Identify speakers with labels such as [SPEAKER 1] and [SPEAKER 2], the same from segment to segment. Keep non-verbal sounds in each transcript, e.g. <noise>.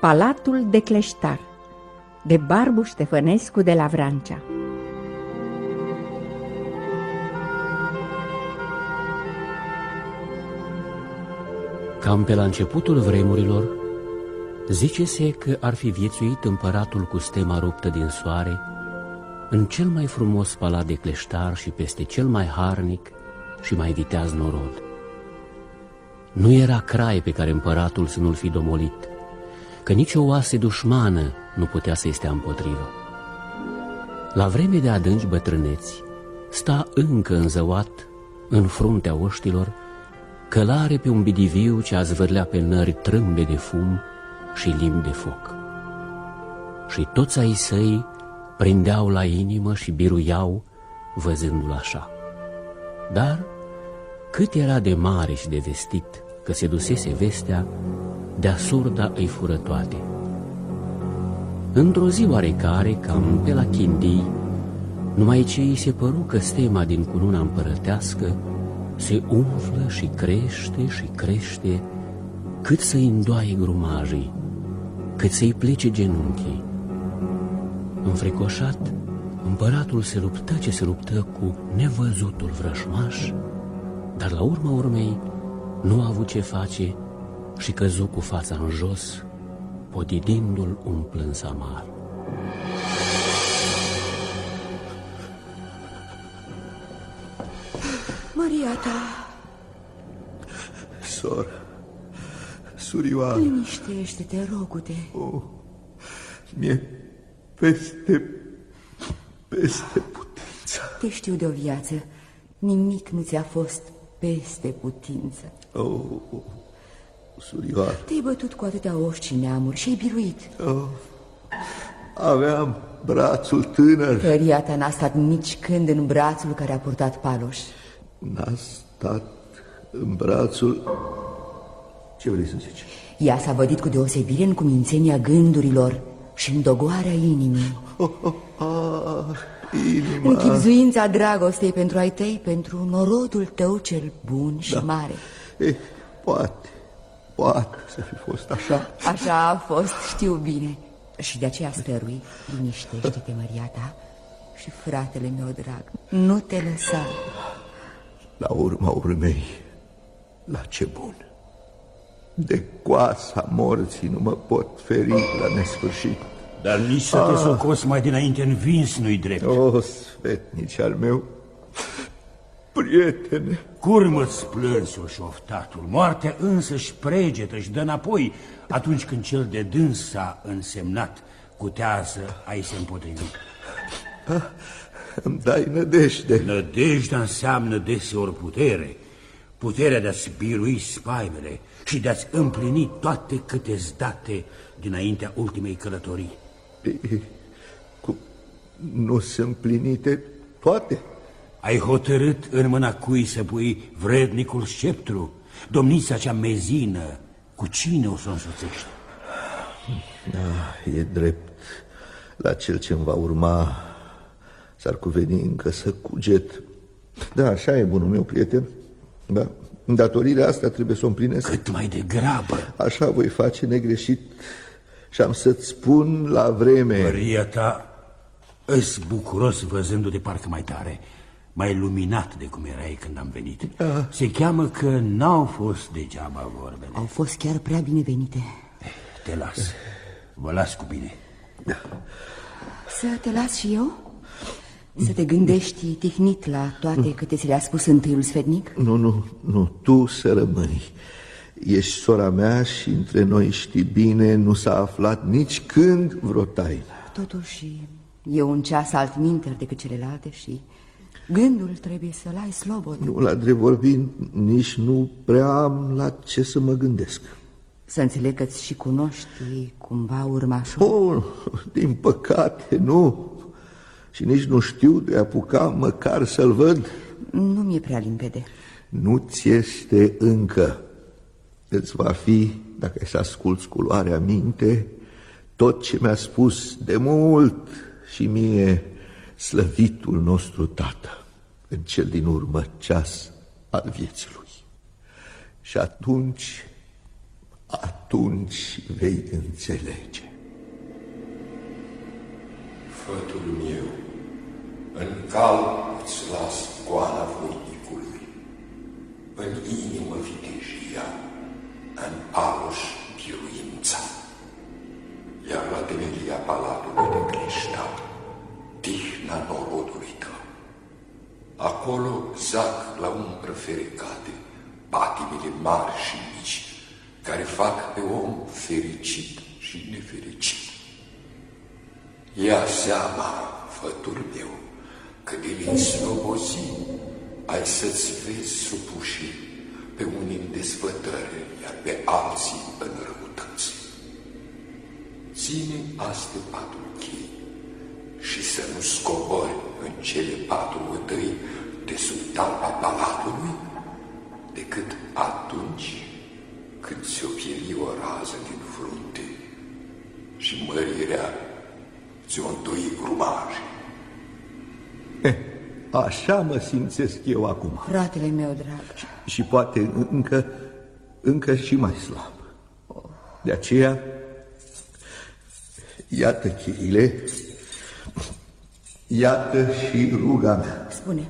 [SPEAKER 1] Palatul de Cleștar de Barbu Ștefănescu de la Vrancea
[SPEAKER 2] Cam pe la începutul vremurilor, zice-se că ar fi viețuit împăratul cu stema ruptă din soare, în cel mai frumos palat de cleștar și peste cel mai harnic și mai viteaz norod. Nu era crai pe care împăratul să nu-l fi domolit, că nici o oase dușmană nu putea să-i stea împotrivă. La vreme de adânci bătrâneți, sta încă înzăuat în fruntea oștilor, călare pe un bidiviu ce a zvârlea pe nări trâmbe de fum și limbi de foc. Și toți ai săi prindeau la inimă și biruiau văzându-l așa. Dar cât era de mare și de vestit că se dusese vestea, de surda îi fură toate. Într-o zi oarecare, cam pe la chindii, numai ce îi se păru că stema din cununa împărătească se umflă și crește și crește, cât să-i îndoaie grumajii, cât să-i plece genunchii. Înfricoșat, împăratul se luptă ce se luptă cu nevăzutul vrășmaș, dar la urma urmei nu a avut ce face și căzu cu fața în jos, podidindu-l un plâns amar.
[SPEAKER 3] Maria ta!
[SPEAKER 4] Sor, surioară!
[SPEAKER 3] Liniștește-te, rogute!
[SPEAKER 4] Oh, mi-e peste, peste putință.
[SPEAKER 3] Te știu de o viață, nimic nu ți-a fost peste putință.
[SPEAKER 4] Oh, oh surioară.
[SPEAKER 3] Te-ai bătut cu atâtea oști și neamuri și ai biruit.
[SPEAKER 4] Oh, aveam brațul tânăr.
[SPEAKER 3] Tăria ta n-a stat nici când în brațul care a purtat paloș.
[SPEAKER 4] N-a stat în brațul... Ce vrei să zici?
[SPEAKER 3] Ea s-a vădit cu deosebire în cumințenia gândurilor și în dogoarea inimii.
[SPEAKER 4] Oh, oh, ah, inima...
[SPEAKER 3] În chipzuința dragostei pentru ai tăi, pentru norodul tău cel bun și
[SPEAKER 4] da.
[SPEAKER 3] mare.
[SPEAKER 4] Eh, poate, poate să fi fost așa.
[SPEAKER 3] Așa a fost, știu bine. Și de aceea stărui, liniștește-te, Maria ta, și fratele meu drag, nu te lăsa.
[SPEAKER 4] La urma urmei, la ce bun. De coasa morții nu mă pot feri la nesfârșit.
[SPEAKER 5] Dar nici să te ah. socoți mai dinainte învins nu-i drept.
[SPEAKER 4] O, sfetnici al meu, prietene.
[SPEAKER 5] Curmă-ți plânsul și șoftatul. Moartea însă își pregetă și dă înapoi atunci când cel de dâns s-a însemnat cutează ai se împotrivi.
[SPEAKER 4] Ah, îmi dai nădejde.
[SPEAKER 5] Nădejdea înseamnă deseori putere. Puterea de a-ți birui spaimele și de a-ți împlini toate câte date dinaintea ultimei călătorii.
[SPEAKER 4] Cum nu sunt plinite toate?
[SPEAKER 5] Ai hotărât în mâna cui să pui vrednicul sceptru, domnița cea mezină, cu cine o să o însoțești?
[SPEAKER 4] Da, e drept. La cel ce va urma s-ar cuveni încă să cuget. Da, așa e, bunul meu prieten. Da, datorirea asta trebuie să o împlinesc.
[SPEAKER 5] Cât mai degrabă.
[SPEAKER 4] Așa voi face negreșit și am să-ți spun la vreme.
[SPEAKER 5] Maria ta, îs bucuros văzându-te parcă mai tare, mai luminat de cum erai când am venit. Da. Se cheamă că n-au fost degeaba vorbele.
[SPEAKER 3] Au fost chiar prea binevenite.
[SPEAKER 5] Te las. Vă las cu bine. Da.
[SPEAKER 3] Să te las și eu? Să te gândești tihnit la toate nu. câte ți le-a spus întâiul sfednic?
[SPEAKER 4] Nu, nu, nu, tu să rămâi. Ești sora mea și între noi știi bine, nu s-a aflat nici când vreo taină.
[SPEAKER 3] Totuși, e un ceas altminter decât celelalte și gândul trebuie să-l ai slobod.
[SPEAKER 4] Nu, la drept vorbind, nici nu prea am la ce să mă gândesc.
[SPEAKER 3] Să înțeleg că și cunoști cumva urmașul? <laughs>
[SPEAKER 4] Oh, din păcate, nu. Și nici nu știu de apuca măcar să-l văd.
[SPEAKER 3] Nu mi-e prea limpede.
[SPEAKER 4] Nu ți este încă. Îți va fi, dacă ai să asculți cu luarea minte, tot ce mi-a spus de mult și mie slăvitul nostru tată în cel din urmă ceas al vieții lui. Și atunci Atunci vei înțelege.
[SPEAKER 6] Fătul meu, în cal îți las goana voinicului, în inimă vitejia, în aloș biruința, iar la temelia palatului de cristal, tihna norodului tău. Acolo zac la umbră ferecate, patimile mari și mici, care fac pe om fericit și nefericit. Ia seama, fătul meu, că de slobozi ai să-ți vezi supuși pe unii în desfătări, iar pe alții în răutăți. Ține aste patru chei și să nu scobori în cele patru vătăi de sub talpa palatului, decât atunci când ți-o pieli o rază din frunte și mărirea ți-o întoi grumaje.
[SPEAKER 4] Eh, așa mă simțesc eu acum.
[SPEAKER 3] Fratele meu drag.
[SPEAKER 4] Și poate încă, încă și mai slab. De aceea, iată cheile, iată și ruga mea.
[SPEAKER 3] Spune,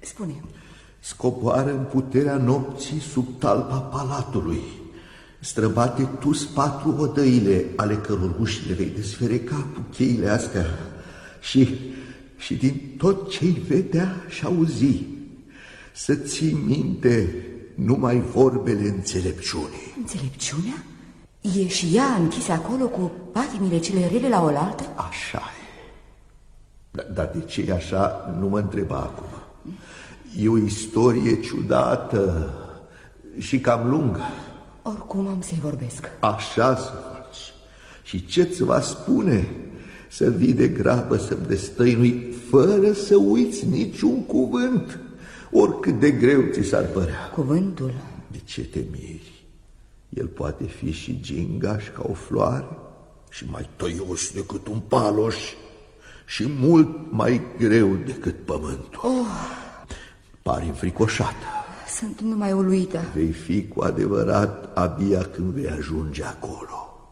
[SPEAKER 3] spune.
[SPEAKER 4] Scoboară în puterea nopții sub talpa palatului. Străbate tu patru odăile ale căror uși le vei desfereca cu cheile astea și, și din tot ce-i vedea și auzi, să ții minte numai vorbele înțelepciunii.
[SPEAKER 3] Înțelepciunea? E și ea închisă acolo cu patimile cele rele la oaltă?
[SPEAKER 4] Așa e. Dar, dar de ce e așa, nu mă întreba acum. E o istorie ciudată și cam lungă.
[SPEAKER 3] Oricum am să-i vorbesc.
[SPEAKER 4] Așa să faci. Și ce-ți va spune? Să vii de grabă să-mi destăinui fără să uiți niciun cuvânt, oricât de greu ți s-ar părea.
[SPEAKER 3] Cuvântul?
[SPEAKER 4] De ce te miri? El poate fi și gingaș ca o floare și mai tăios decât un paloș și mult mai greu decât pământul.
[SPEAKER 3] Oh.
[SPEAKER 4] Pari înfricoșată.
[SPEAKER 3] Sunt numai uluită.
[SPEAKER 4] Vei fi cu adevărat abia când vei ajunge acolo.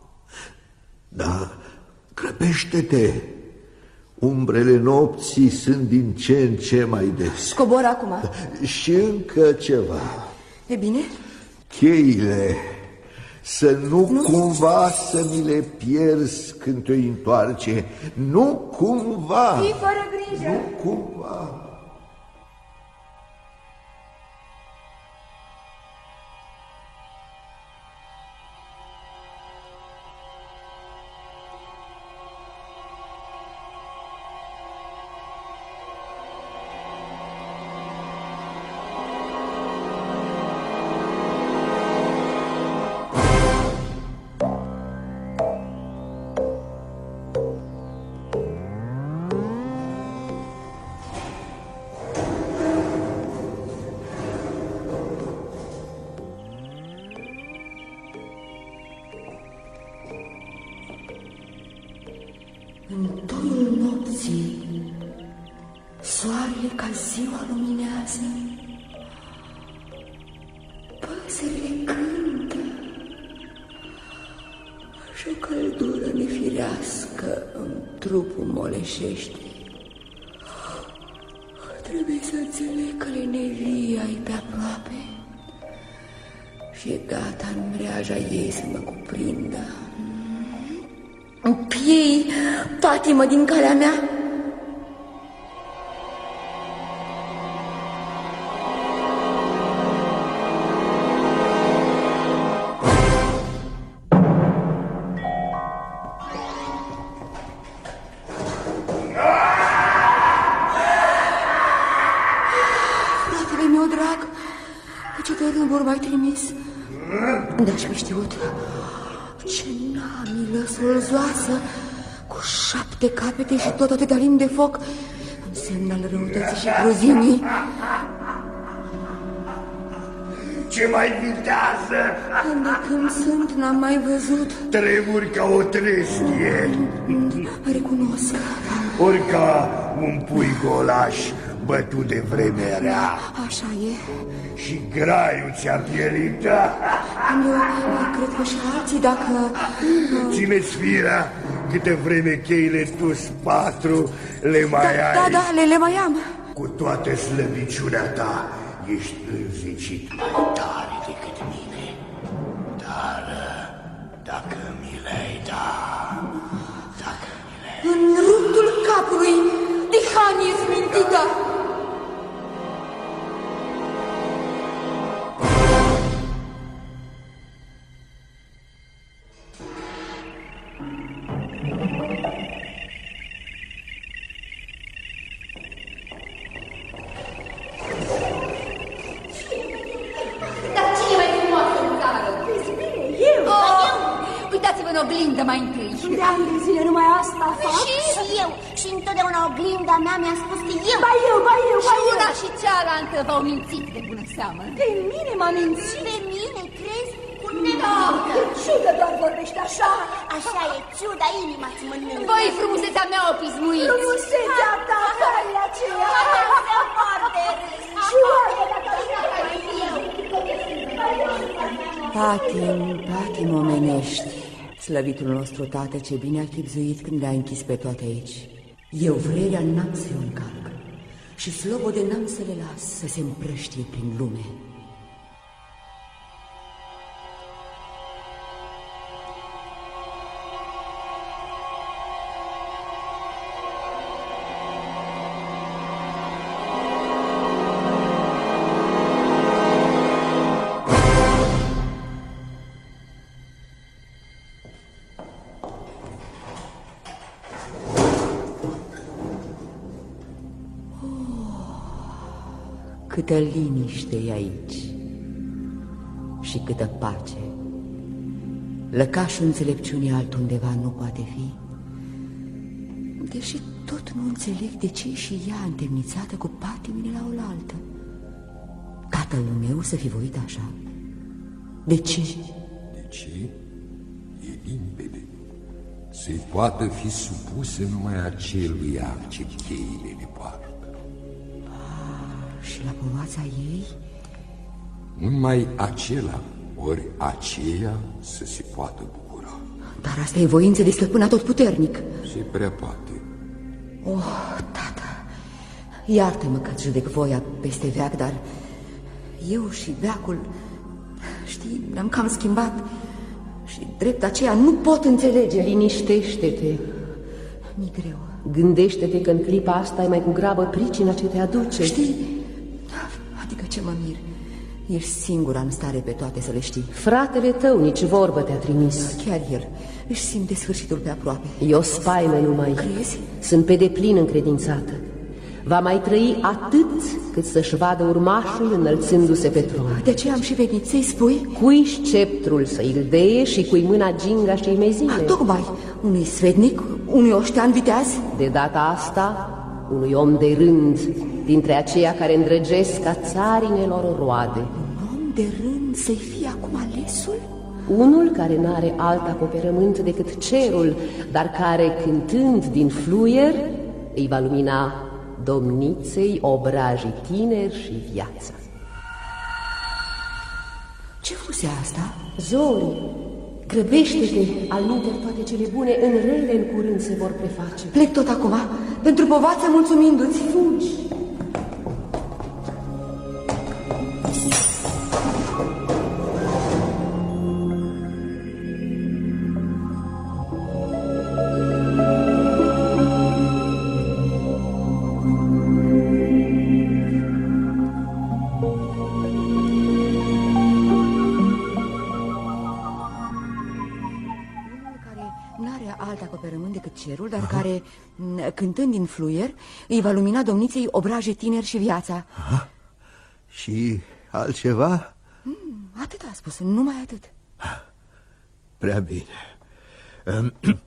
[SPEAKER 4] Dar grăbește-te! Umbrele nopții sunt din ce în ce mai des.
[SPEAKER 3] Cobor acum.
[SPEAKER 4] Și încă ceva.
[SPEAKER 3] E bine?
[SPEAKER 4] Cheile, să nu, nu cumva să mi le pierzi când te întoarce. Nu cumva.
[SPEAKER 3] Fii fără grijă.
[SPEAKER 4] Nu cumva.
[SPEAKER 3] Trupul moleșește. Trebuie să înțeleg că leneria e pe aproape și e gata în mreaja ei să mă cuprindă. Piei patimă din calea mea? Șapte capete și tot atâta limbi de foc, însemn al răutății și cruzimii.
[SPEAKER 7] Ce mai vitează?
[SPEAKER 3] Când de când sunt, n-am mai văzut.
[SPEAKER 7] Tremuri ca o trestie,
[SPEAKER 3] Recunosc.
[SPEAKER 7] ori ca un pui golaș, bătut de vreme rea
[SPEAKER 3] Așa e.
[SPEAKER 7] și graiul ți-a pierit.
[SPEAKER 3] Eu, eu cred că și alții, dacă...
[SPEAKER 7] Țineți firea, câte vreme cheile tus patru le mai ai.
[SPEAKER 3] Da, da, le, le mai am.
[SPEAKER 7] Cu toată slăbiciunea ta, ești înzicit mai tare decât mine. Dar dacă mi le-ai da, dacă mi le
[SPEAKER 3] În rândul capului, dihanie smintită.
[SPEAKER 8] Dar oglindă mai întâi.
[SPEAKER 3] de ani de zile numai asta fac.
[SPEAKER 8] Și, și eu. Și întotdeauna oglinda mea mi-a spus că eu.
[SPEAKER 3] Ba eu, ba eu, ba
[SPEAKER 8] și
[SPEAKER 3] eu.
[SPEAKER 8] una și cealaltă v-au mințit de bună seamă.
[SPEAKER 3] Pe mine m-a mințit.
[SPEAKER 8] Pe mine, crezi? Cu
[SPEAKER 3] Da,
[SPEAKER 8] nebută.
[SPEAKER 3] ciudă doar vorbește așa.
[SPEAKER 8] Așa e, ciuda, inima ți mănâncă. Voi frumusețea mea o pismuiți.
[SPEAKER 3] Frumusețea ta, care e aceea?
[SPEAKER 8] Se poate râs.
[SPEAKER 3] Și oare dacă Patim, patim omenești, slăvitul nostru tată ce bine a chipzuit când le-a închis pe toate aici. Eu vrerea n-am să o încalc și slobode n-am să le las să se împrăștie prin lume. Câtă liniște e aici și câtă pace. Lăcașul înțelepciunii altundeva nu poate fi. Deși tot nu înțeleg de ce și ea întemnițată cu patimile la oaltă. Tatăl meu să fi voit așa. De ce?
[SPEAKER 6] De ce? E limpede. Se poate fi supuse numai aceluia ce cheile le poartă.
[SPEAKER 3] Și la povața ei?
[SPEAKER 6] Numai acela, ori aceea să se poată bucura.
[SPEAKER 3] Dar asta e voință de stăpân atotputernic.
[SPEAKER 6] Se prea poate.
[SPEAKER 3] Oh, tată, iartă-mă că judec voia peste veac, dar eu și veacul, știi, ne-am cam schimbat și drept aceea nu pot înțelege.
[SPEAKER 9] Liniștește-te.
[SPEAKER 3] Mi greu.
[SPEAKER 9] Gândește-te că în clipa asta e mai cu grabă pricina ce te aduce.
[SPEAKER 3] Știi, adică ce mă mir, ești singura în stare pe toate să le știi.
[SPEAKER 9] Fratele tău nici vorbă te-a trimis.
[SPEAKER 3] Chiar el își simte sfârșitul pe aproape.
[SPEAKER 9] Eu spaime numai.
[SPEAKER 3] Crezi?
[SPEAKER 9] Sunt pe deplin încredințată. Va mai trăi atât cât să-și vadă urmașul înălțându-se pe tron.
[SPEAKER 3] De aceea am și venit să-i spui,
[SPEAKER 9] Cui sceptrul să îl deie și cui mâna ginga și mezine.
[SPEAKER 3] tocmai, unui svednic, unui oștean viteaz,
[SPEAKER 9] De data asta, unui om de rând, dintre aceia care îndrăgesc ca țarinelor roade.
[SPEAKER 3] un om de rând să-i fie acum alesul?
[SPEAKER 9] Unul care n-are alt acoperământ decât cerul, dar care, cântând din fluier, îi va lumina domniței, obrajii tineri și viața.
[SPEAKER 3] Ce fusea asta?
[SPEAKER 9] Zori, grăbește-te, al toate cele bune, în rele în curând se vor preface.
[SPEAKER 3] Plec tot acum, pentru povață mulțumindu-ți. Fugi! Din fluier, îi va lumina domniței obraje tineri și viața.
[SPEAKER 4] Și altceva?
[SPEAKER 3] Atât a spus, numai atât.
[SPEAKER 4] Prea bine. Ehm, <clears throat>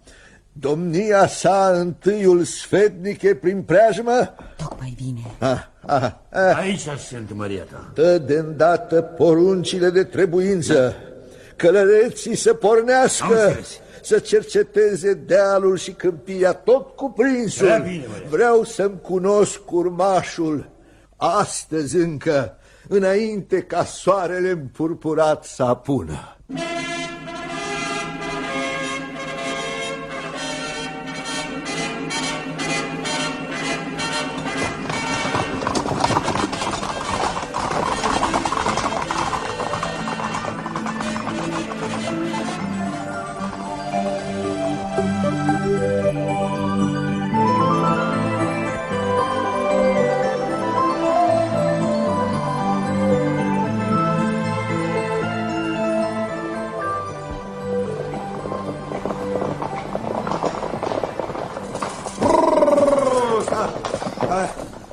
[SPEAKER 4] Domnia sa întâiul sfetnice prin preajmă?
[SPEAKER 3] Tocmai bine.
[SPEAKER 4] Ah, ah, ah,
[SPEAKER 5] Aici sunt, Maria ta.
[SPEAKER 4] dă de îndată poruncile de trebuință. Călăreții să
[SPEAKER 5] Am
[SPEAKER 4] pornească,
[SPEAKER 5] înțeles.
[SPEAKER 4] Să cerceteze dealul și câmpia tot cuprinsul.
[SPEAKER 5] Prea bine, Maria.
[SPEAKER 4] Vreau să-mi cunosc urmașul astăzi încă, înainte ca soarele împurpurat să apună.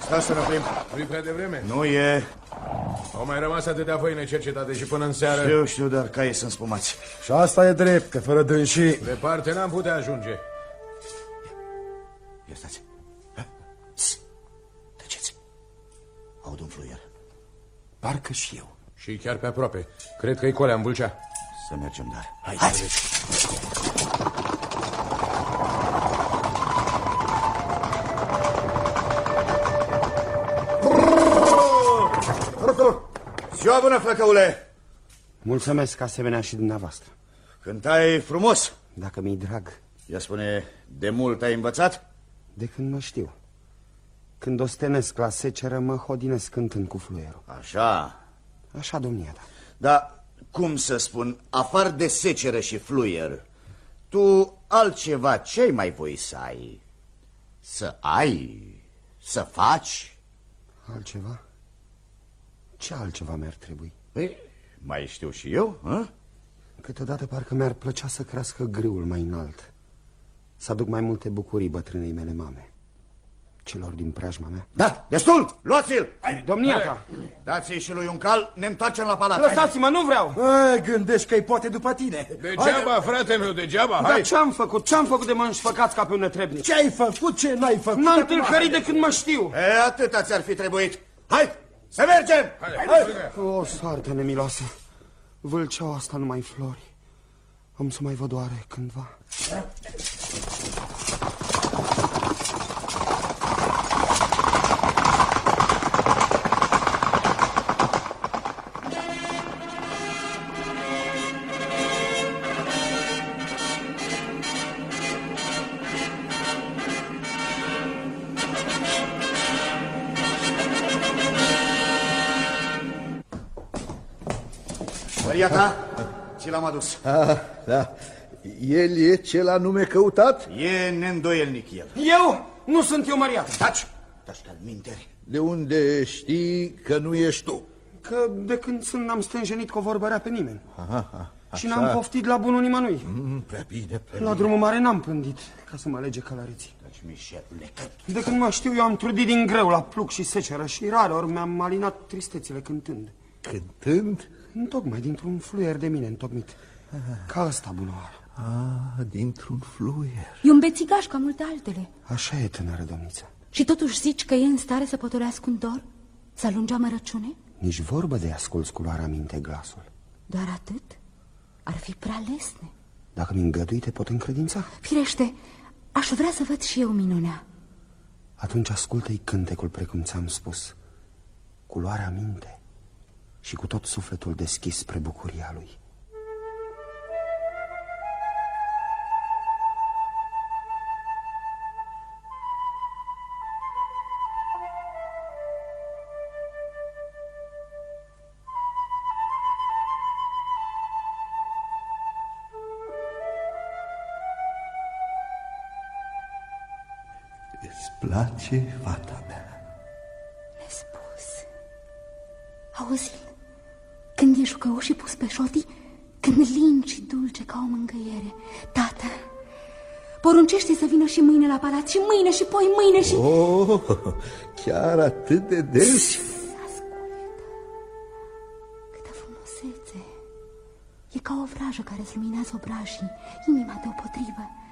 [SPEAKER 7] Stați să ne oprim.
[SPEAKER 10] Nu-i prea devreme?
[SPEAKER 7] Nu e.
[SPEAKER 10] Au mai rămas atâtea făine cercetate și până în seară...
[SPEAKER 7] Știu, știu, dar caii sunt spumați.
[SPEAKER 10] Și asta e drept, că fără dânsii... Departe n-am putea ajunge.
[SPEAKER 7] Ia stați. Ss. Tăceți. Aud un fluier.
[SPEAKER 11] Parcă și eu.
[SPEAKER 10] Și chiar pe aproape. Cred că e colea în Vâlcea.
[SPEAKER 7] Să mergem, dar.
[SPEAKER 10] Hai,
[SPEAKER 7] Hai.
[SPEAKER 10] Hai.
[SPEAKER 7] Ziua bună, flăcăule!
[SPEAKER 11] Mulțumesc asemenea și dumneavoastră.
[SPEAKER 7] Cântai frumos.
[SPEAKER 11] Dacă mi-i drag,
[SPEAKER 7] Ea spune, de mult ai învățat?
[SPEAKER 11] de când mă știu. Când ostenesc la seceră, mă hodinesc cântând cu fluierul.
[SPEAKER 7] Așa.
[SPEAKER 11] Așa, domnia ta.
[SPEAKER 7] Dar, cum să spun, afară de seceră și fluier, tu altceva ce mai voi să ai? Să ai? Să faci?
[SPEAKER 11] Altceva? Ce altceva mi-ar trebui?
[SPEAKER 7] Păi, mai știu și eu, hă?
[SPEAKER 11] Câteodată parcă mi-ar plăcea să crească grâul mai înalt. Să aduc mai multe bucurii bătrânei mele mame. Celor din preajma mea.
[SPEAKER 7] Da, destul! Luați-l!
[SPEAKER 11] Domnia ta!
[SPEAKER 7] Dați-i și lui un cal, ne întoarcem la palat.
[SPEAKER 11] Lăsați-mă, nu vreau!
[SPEAKER 12] A, gândești că-i poate după tine.
[SPEAKER 10] Degeaba, frate meu, degeaba,
[SPEAKER 11] Dar
[SPEAKER 10] hai!
[SPEAKER 11] ce-am făcut? Ce-am făcut de mă înșfăcați ca pe un netrebnic?
[SPEAKER 12] Ce ai făcut, ce n-ai făcut?
[SPEAKER 11] N-am tâlhărit de când mă știu!
[SPEAKER 7] E, atâta ți-ar fi trebuit. Hai, să mergem!
[SPEAKER 10] Hai, hai.
[SPEAKER 11] O, soartă nemiloasă! Vâlceaua asta nu mai flori. Am să mai văd oare cândva.
[SPEAKER 7] Maria ta, ți l-am adus.
[SPEAKER 4] Ah, da. El e cel anume căutat?
[SPEAKER 7] E neîndoielnic el.
[SPEAKER 11] Eu? Nu sunt eu, Maria.
[SPEAKER 7] Taci! Taci ca minteri.
[SPEAKER 4] De unde știi că nu ești tu?
[SPEAKER 11] Că de când sunt n-am stânjenit cu o vorbă rea pe nimeni.
[SPEAKER 4] Aha, aha,
[SPEAKER 11] Și
[SPEAKER 4] așa.
[SPEAKER 11] n-am poftit la bunul nimănui.
[SPEAKER 4] Mm, prea bine, prea
[SPEAKER 11] La drumul mare n-am pândit ca să mă lege călăreții.
[SPEAKER 7] Taci, Mișelule, că...
[SPEAKER 11] De când mă știu, eu am trudit din greu la pluc și seceră și rare ori mi-am alinat tristețile cântând.
[SPEAKER 4] Cântând?
[SPEAKER 11] Întocmai dintr-un fluier de mine întocmit. Ca ăsta, bunoară.
[SPEAKER 4] Ah, dintr-un fluier.
[SPEAKER 13] E un bețigaș ca multe altele.
[SPEAKER 11] Așa e, tânără domniță.
[SPEAKER 13] Și totuși zici că e în stare să potolească un dor? Să alunge amărăciune?
[SPEAKER 11] Nici vorbă de asculți cu luarea minte glasul.
[SPEAKER 13] Doar atât? Ar fi prea lesne.
[SPEAKER 11] Dacă mi îngădui, te pot încredința.
[SPEAKER 13] Firește, aș vrea să văd și eu minunea.
[SPEAKER 11] Atunci ascultă-i cântecul precum ți-am spus. Cu luarea minte și cu tot sufletul deschis spre bucuria lui.
[SPEAKER 4] Îți place fata mea?
[SPEAKER 13] Nespus. auzi Când e jucăuș și pus pe șotii, când lin și dulce ca o mângâiere. Tată, poruncește să vină și mâine la palat, și mâine, și poi mâine, și...
[SPEAKER 4] Oh, chiar atât de des?
[SPEAKER 13] Câtă frumusețe! E ca o vrajă care îți luminează obrajii, inima deopotrivă.
[SPEAKER 3] Îți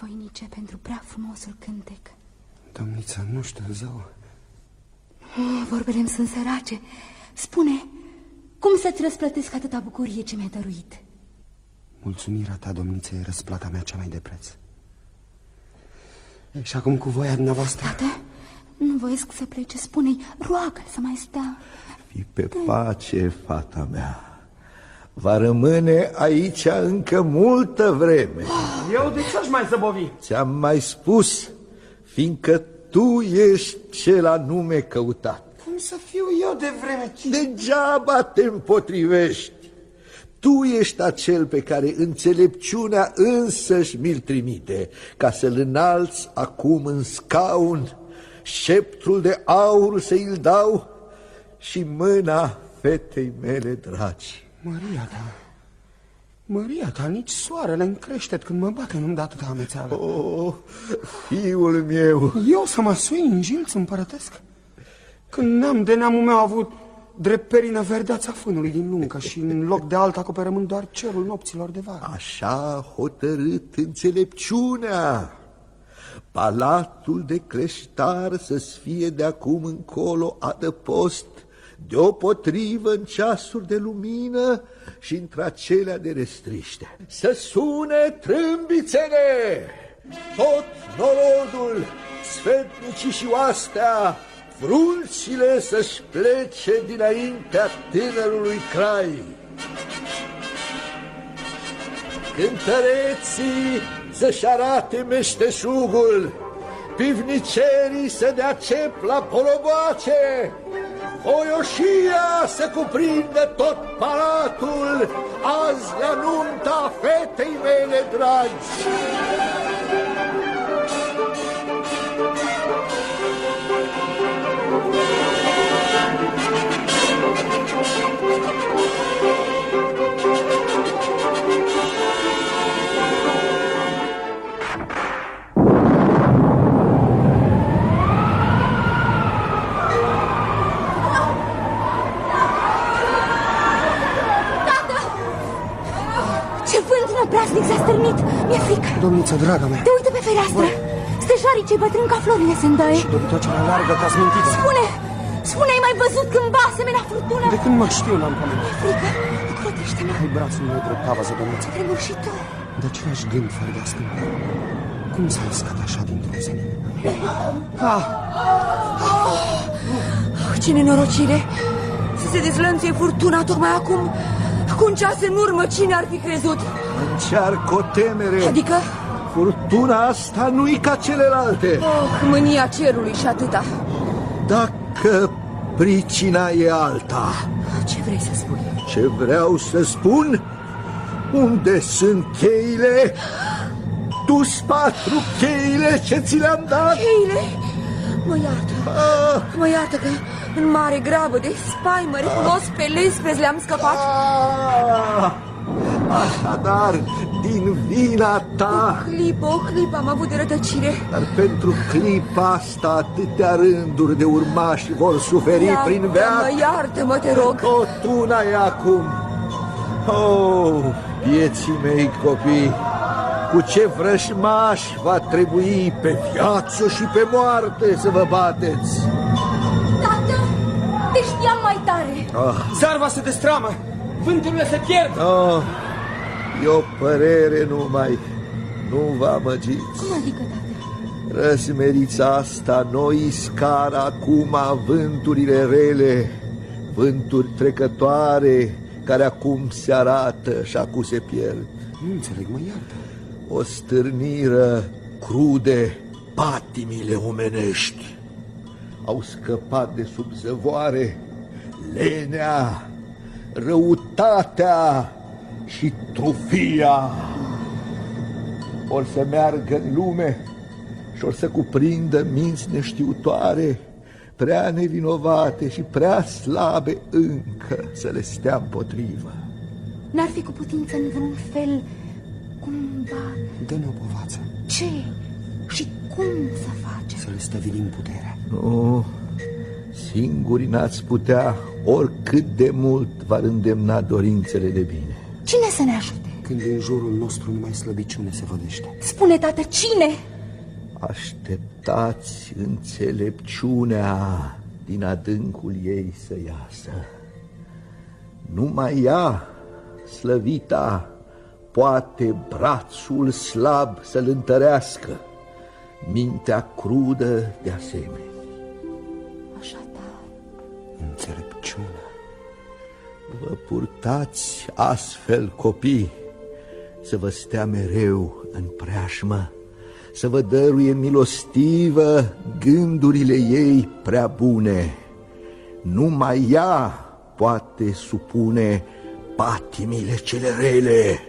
[SPEAKER 3] voinice, pentru prea frumosul cântec.
[SPEAKER 11] Domnița, nu știu, zău.
[SPEAKER 3] Oh, vorbele sunt sărace. Spune, cum să-ți răsplătesc atâta bucurie ce mi-ai dăruit?
[SPEAKER 11] Mulțumirea ta, domniță, e răsplata mea cea mai de preț. E, și acum cu voia dumneavoastră...
[SPEAKER 3] Tată, nu voiesc să plece. Spune-i, roagă să mai stea.
[SPEAKER 4] Fii pe pace, fata mea. Va rămâne aici încă multă vreme.
[SPEAKER 14] Eu de ce aș mai zăbovi?
[SPEAKER 4] Ți-am mai spus, fiindcă tu ești cel anume căutat.
[SPEAKER 14] Cum să fiu eu de vreme?
[SPEAKER 4] Degeaba te împotrivești. Tu ești acel pe care înțelepciunea însăși mi-l trimite, ca să-l înalți acum în scaun, șeptrul de aur să-i dau și mâna fetei mele dragi.
[SPEAKER 11] Maria ta, Maria ta, nici soarele în creștet când mă bate nu-mi dă atâta amețeală.
[SPEAKER 4] Oh, fiul meu!
[SPEAKER 11] Eu să mă sui în jilț împărătesc? Când neam de neamul meu a avut drept perină verdeața fânului din luncă și în loc de alt acoperământ doar cerul nopților de vară.
[SPEAKER 4] Așa a hotărât înțelepciunea. Palatul de creștar să-ți fie de acum încolo adăpost deopotrivă în ceasuri de lumină și într-acelea de restriște. Să sune trâmbițele! Tot norodul, sfetnicii și oastea, frunțile să-și plece dinaintea tânărului crai. Cântăreții să-și arate meșteșugul, pivnicerii să dea cep la poloboace, Oioșia să cuprindă tot palatul azi la nunta fetei mele dragi.
[SPEAKER 3] Ce vânt năpraznic s-a stârnit! Mi-e frică!
[SPEAKER 11] Domniță, draga mea!
[SPEAKER 3] Te uită pe fereastră! Stejarii cei bătrân ca florile se îndăie!
[SPEAKER 11] Și tot ce la largă te-a smintit.
[SPEAKER 3] Spune! Spune, ai mai văzut cândva asemenea furtună?
[SPEAKER 11] De când mă știu n-am pomenit.
[SPEAKER 3] Mi-e frică! Crotește-mă!
[SPEAKER 11] Ai brațul meu drept tavază, domniță.
[SPEAKER 3] Tremur și tu!
[SPEAKER 11] De același gând fără de stâncă. Cum s-a uscat așa dintr-o senin? Ah!
[SPEAKER 3] Oh, ce nenorocire! Să se dezlănțuie furtuna tocmai acum! Cu un ceas în urmă, cine ar fi crezut?
[SPEAKER 4] Încearcă o temere.
[SPEAKER 3] Adică?
[SPEAKER 4] Furtuna asta nu-i ca celelalte.
[SPEAKER 3] Oh, mânia cerului și atâta.
[SPEAKER 4] Dacă pricina e alta.
[SPEAKER 3] Ce vrei să spui?
[SPEAKER 4] Ce vreau să spun? Unde sunt cheile? Tu patru cheile ce ți le-am dat?
[SPEAKER 3] Cheile? Mă iartă.
[SPEAKER 4] Ah.
[SPEAKER 3] Mă iartă că în mare grabă de spaimă recunosc pe lespezi le-am scăpat.
[SPEAKER 4] Ah. Așadar, din vina ta...
[SPEAKER 3] O clipă, o clipă am avut de rătăcire.
[SPEAKER 4] Dar pentru clipa asta atâtea rânduri de urmași vor suferi
[SPEAKER 3] iartă
[SPEAKER 4] prin veac.
[SPEAKER 3] Mă, iartă-mă, te rog.
[SPEAKER 4] Tot una e acum. Oh, vieții mei copii, cu ce vrăjmași va trebui pe viață și pe moarte să vă bateți.
[SPEAKER 8] Tată, te știam mai tare.
[SPEAKER 4] Ah.
[SPEAKER 14] Zarva se destramă, vânturile se pierd.
[SPEAKER 4] Oh, e o părere numai, nu vă amăgiți.
[SPEAKER 3] Cum adică, tată?
[SPEAKER 4] Răsmerița asta noi scar acum vânturile rele, vânturi trecătoare care acum se arată și acum se pierd.
[SPEAKER 11] Nu înțeleg, mă iartă.
[SPEAKER 4] O stârniră crude patimile omenești. Au scăpat de sub zăvoare lenea, răutatea și trufia. Or să meargă în lume și or să cuprindă minți neștiutoare, prea nevinovate și prea slabe încă să le stea împotrivă.
[SPEAKER 3] N-ar fi cu putință în vreun fel cumva...
[SPEAKER 11] Dă-ne o povață.
[SPEAKER 3] Ce? Și cum să facem?
[SPEAKER 11] Să le stăvilim puterea.
[SPEAKER 4] Nu, singuri n-ați putea oricât de mult v-ar îndemna dorințele de bine.
[SPEAKER 3] Cine să ne ajute?
[SPEAKER 11] când în jurul nostru numai slăbiciune se vădește.
[SPEAKER 8] Spune, tată, cine?
[SPEAKER 4] Așteptați înțelepciunea din adâncul ei să iasă. Numai ea, slăvita, poate brațul slab să-l întărească, mintea crudă de asemenea.
[SPEAKER 8] Așadar,
[SPEAKER 11] Înțelepciunea.
[SPEAKER 4] Vă purtați astfel, copii, să vă stea mereu în preajmă, să vă dăruie milostivă gândurile ei prea bune. Numai ea poate supune patimile cele rele.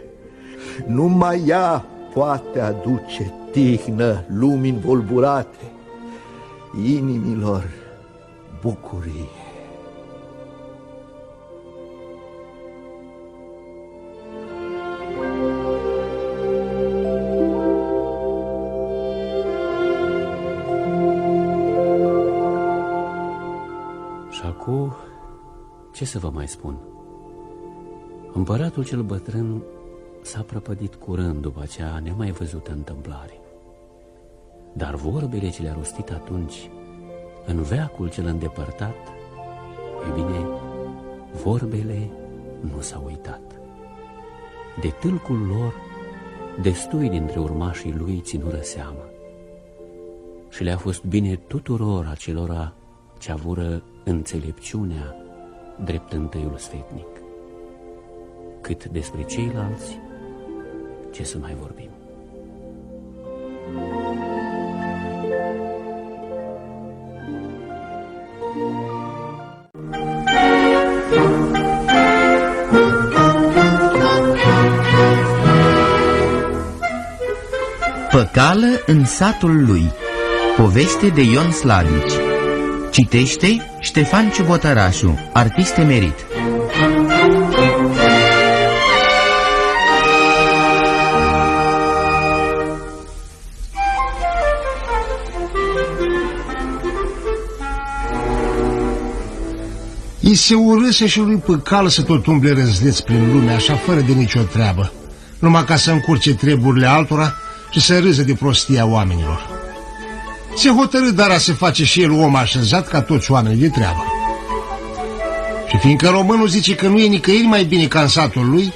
[SPEAKER 4] Numai ea poate aduce tihnă lumini volburate, inimilor bucurie.
[SPEAKER 2] Ce să vă mai spun? Împăratul cel bătrân s-a prăpădit curând după acea nemai văzută întâmplare. Dar vorbele ce le-a rostit atunci, în veacul cel îndepărtat, e bine, vorbele nu s-au uitat. De tâlcul lor, destui dintre urmașii lui ținură seamă. Și le-a fost bine tuturor acelora ce avură înțelepciunea drept întâiul sfetnic. Cât despre ceilalți, ce să mai vorbim?
[SPEAKER 15] Păcală în satul lui Poveste de Ion Slavici Citește Ștefan Ciubotărașu, artist emerit
[SPEAKER 16] I se urâse și lui păcală să tot umble răzleț prin lume, așa fără de nicio treabă, numai ca să încurce treburile altora și să râză de prostia oamenilor. Se hotărâ dar a se face și el om așezat ca toți oamenii de treabă. Și fiindcă românul zice că nu e nicăieri mai bine ca în satul lui,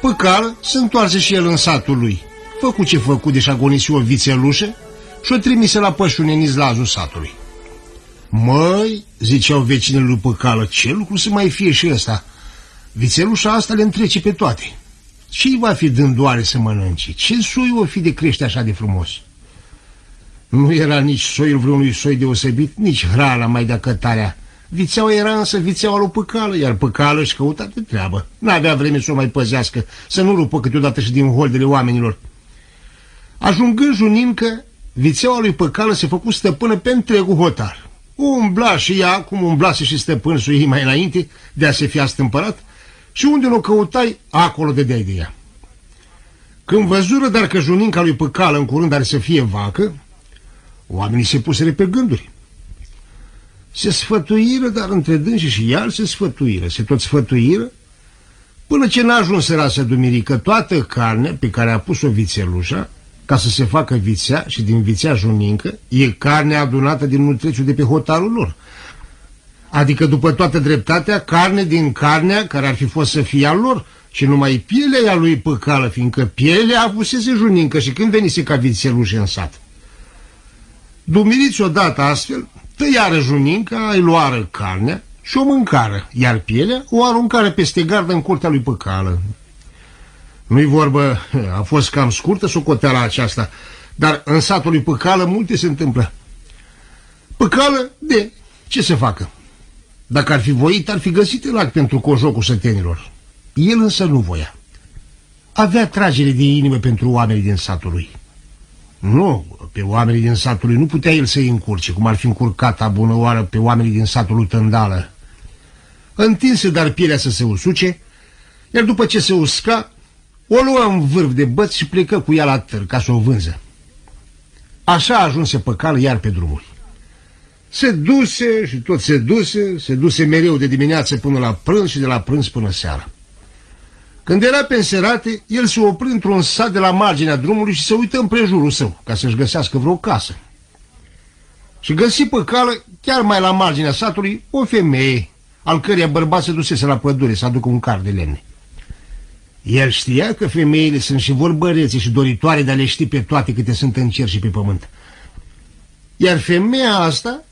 [SPEAKER 16] păcală se întoarce și el în satul lui. Făcu ce făcu de agonisi o vițelușă și o trimise la pășune în izlazul satului. Măi, ziceau vecinii lui Păcală, ce lucru să mai fie și ăsta? Vițelușa asta le întrece pe toate. ce va fi dândoare să mănânce? Ce soi o fi de crește așa de frumos? Nu era nici soiul vreunui soi deosebit, nici hrana mai de cătarea. Vițeaua era însă vițeaua lui Păcală, iar Păcală își căuta de treabă. N-avea vreme să o mai păzească, să nu rupă câteodată și din holdele oamenilor. Ajungând junincă, vițeaua lui Păcală se făcu stăpână pe întregul hotar. Umbla și ea, cum umblase și stăpân ei mai înainte de a se fi astâmpărat, și unde nu căutai, acolo dădeai de ea. Când văzură dar că juninca lui Păcală în curând are să fie vacă, oamenii se puseră pe gânduri. Se sfătuiră, dar între dânsi și iar se sfătuiră, se tot sfătuiră, până ce n-a ajuns să dumirică toată carnea pe care a pus-o vițelușa, ca să se facă vițea și din vițea junincă, e carne adunată din nutreciul de pe hotarul lor. Adică după toată dreptatea, carne din carnea care ar fi fost să fie al lor și numai pielea lui păcală, fiindcă pielea avusese junincă și când venise ca vițelușe în sat. Dumiriți odată astfel, tăiară juninca, îi luară carnea și o mâncară, iar pielea o aruncară peste gardă în curtea lui păcală. Nu-i vorbă, a fost cam scurtă socoteala aceasta, dar în satul lui Păcală multe se întâmplă. Păcală, de, ce să facă? Dacă ar fi voit, ar fi găsit lac pentru cojocul sătenilor. El însă nu voia. Avea tragere de inimă pentru oamenii din satul lui. Nu, pe oamenii din satul lui nu putea el să-i încurce, cum ar fi încurcat bună oară pe oamenii din satul lui Tândală. Întinse dar pielea să se usuce, iar după ce se usca, o luă în vârf de băț și plecă cu ea la târ ca să o vânză. Așa ajunse pe cal iar pe drumuri. Se duse și tot se duse, se duse mereu de dimineață până la prânz și de la prânz până seara. Când era pe înserate, el se opri într-un sat de la marginea drumului și se uită împrejurul său, ca să-și găsească vreo casă. Și găsi pe cală, chiar mai la marginea satului, o femeie, al căreia bărbat se dusese la pădure să aducă un car de lemne. El știa că femeile sunt și vorbărețe și doritoare de a le ști pe toate câte sunt în cer și pe pământ. Iar femeia asta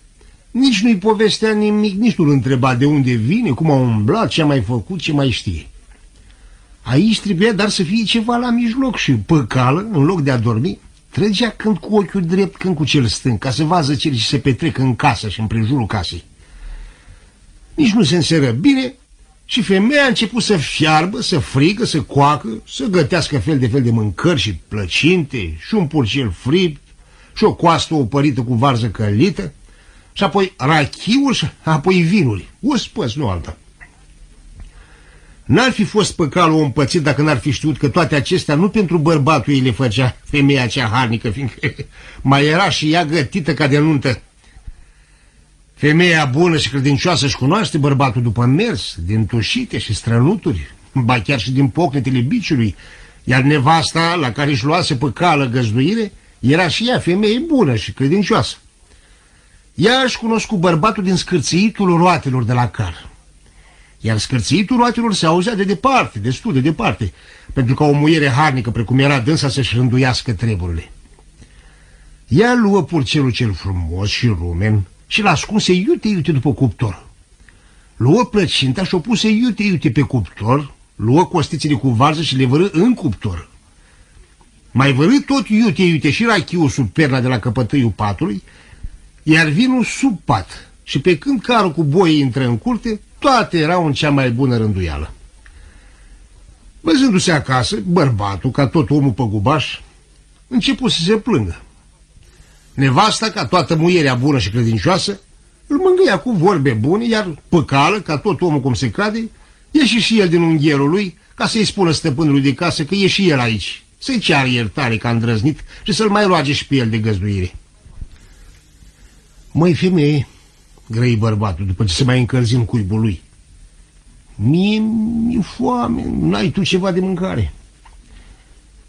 [SPEAKER 16] nici nu-i povestea nimic, nici nu-l întreba de unde vine, cum a umblat, ce a mai făcut, ce mai știe. Aici trebuia dar să fie ceva la mijloc și pe cală, în loc de a dormi, trăgea când cu ochiul drept, când cu cel stâng, ca să vază ce se petrec în casă și în prejurul casei. Nici nu se înseră bine și femeia a început să fiarbă, să frigă, să coacă, să gătească fel de fel de mâncări și plăcinte și un purcel fript și o coastă opărită cu varză călită și apoi rachiul și apoi vinul. O spăs, nu alta. N-ar fi fost păcalul om pățit dacă n-ar fi știut că toate acestea nu pentru bărbatul ei le făcea femeia cea harnică, fiindcă <laughs> mai era și ea gătită ca de nuntă. Femeia bună și credincioasă își cunoaște bărbatul după mers, din tușite și strănuturi, ba chiar și din pocnetele biciului, iar nevasta la care își luase pe cală găzduire era și ea femeie bună și credincioasă. Ea își cunoscut bărbatul din scârțiitul roatelor de la car. Iar scârțiitul roatelor se auzea de departe, destul de departe, pentru că o muiere harnică precum era dânsa să-și rânduiască treburile. Ea luă purcelul cel frumos și rumen și l-a ascunse iute, iute după cuptor. Luă plăcinta și o puse iute, iute pe cuptor, luă costițele cu varză și le vără în cuptor. Mai vărâ tot iute, iute și rachiul sub perna de la căpătâiul patului, iar vinul sub pat. Și pe când carul cu boi intră în curte, toate erau în cea mai bună rânduială. Văzându-se acasă, bărbatul, ca tot omul pe gubaș, început să se plângă. Nevasta, ca toată muierea bună și credincioasă, îl mângâia cu vorbe bune, iar păcală, ca tot omul cum se crede, ieși și el din ungherul lui ca să-i spună stăpânului de casă că e și el aici, să-i ceară iertare ca îndrăznit și să-l mai roage și pe el de găzduire. Măi, femeie, grăi bărbatul, după ce se mai încălzi în cuibul lui, mie mi-e foame, n-ai tu ceva de mâncare.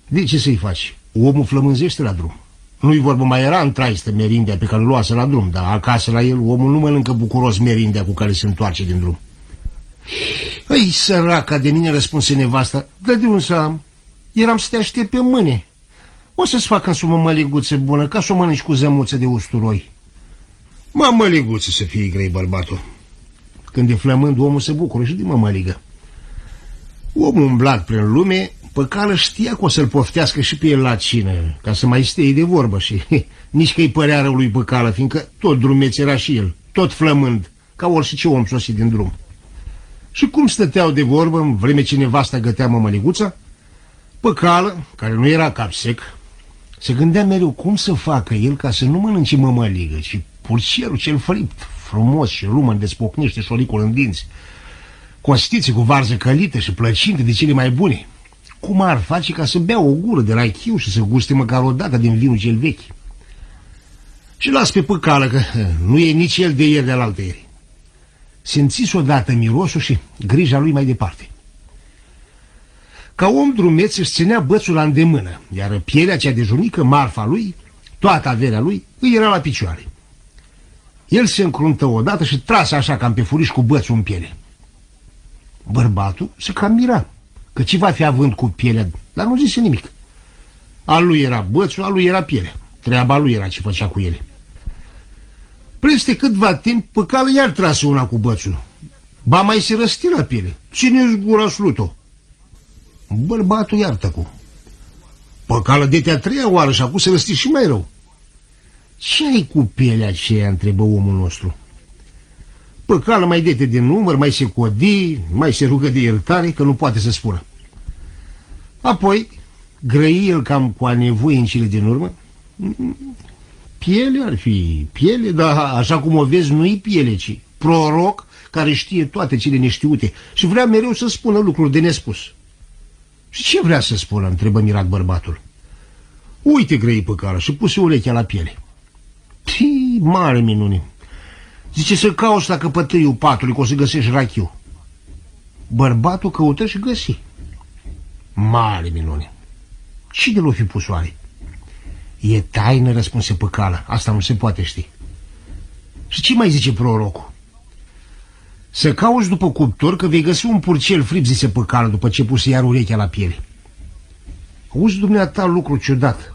[SPEAKER 16] De ce să-i faci? Omul flămânzește la drum. Nu-i vorbă, mai era în traistă merindea pe care o luase la drum, dar acasă la el omul nu mănâncă bucuros merindea cu care se întoarce din drum. Ei, săraca de mine, răspunse nevasta, dar de unde să am? Eram să te aștept pe mâine. O să-ți fac în sumă măliguță bună, ca să o mănânci cu zămuță de usturoi. Mă măliguță să fie grei bărbatul. Când e flămând, omul se bucură și de mă măligă. Omul umblat prin lume Păcală știa că o să-l poftească și pe el la cină, ca să mai stea de vorbă și <laughs> nici că-i părea rău lui Păcală, fiindcă tot drumeț era și el, tot flămând, ca orice om sosit din drum. Și cum stăteau de vorbă în vreme ce nevasta gătea mămăliguța, Păcală, care nu era cap sec, se gândea mereu cum să facă el ca să nu mănânce mămăligă, ci purcerul cel fript, frumos și lumăn despocnește șoricul în dinți, costițe cu varză călită și plăcinte de cele mai bune, cum ar face ca să bea o gură de rachiu și să guste măcar o dată din vinul cel vechi? Și las pe păcală că nu e nici el de ieri de la ieri. Simțiți odată mirosul și grija lui mai departe. Ca om drumeț își ținea bățul la îndemână, iar pielea cea de junică, marfa lui, toată averea lui, îi era la picioare. El se încruntă odată și trase așa cam pe furiș cu bățul în piele. Bărbatul se cam mira că ce va fi având cu pielea, dar nu zise nimic. Al lui era bățul, al lui era pielea. Treaba lui era ce făcea cu ele. Peste câtva timp, păcală iar trase una cu bățul. Ba mai se răsti la piele. Ține-ți gura sluto. Bărbatul iar tăcu. Păcală de te-a treia oară și acum se răsti și mai rău. Ce ai cu pielea aceea, întrebă omul nostru. Păcală mai dete din număr, mai se codi, mai se rugă de iertare, că nu poate să spună. Apoi, grăi el cam cu a nevoie în cele din urmă. Piele ar fi piele, dar așa cum o vezi, nu-i piele, ci proroc care știe toate cele neștiute și vrea mereu să spună lucruri de nespus. Și ce vrea să spună? întrebă mirat bărbatul. Uite, grăi păcală și puse urechea la piele. Pii, mare minune, Zice să cauți la pătâiul patului, că o să găsești rachiu. Bărbatul căută și găsi. Mare minune. Cine l-o fi pus oare? E taină, răspunse păcala. Asta nu se poate ști. Și ce mai zice prorocul? Să cauți după cuptor că vei găsi un purcel fript, zise păcală, după ce puse iar urechea la piele. Auzi dumneata lucru ciudat.